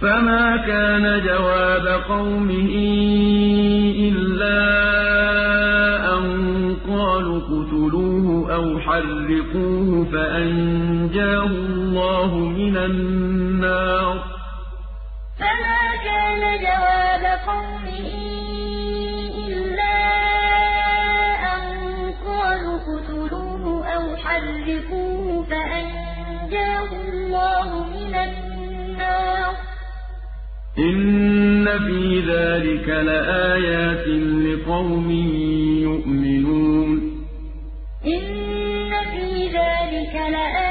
فما كان جواب قومه إلا أن قالوا اقتلوه أو حرقوه فأنجاه الله من النار فما كان جواب قومه إلا أن قالوا اقتلوه أو حرقوه فأنجاه الله من النار إن في ذلك لآيات لقوم يؤمنون إن في ذلك لآيات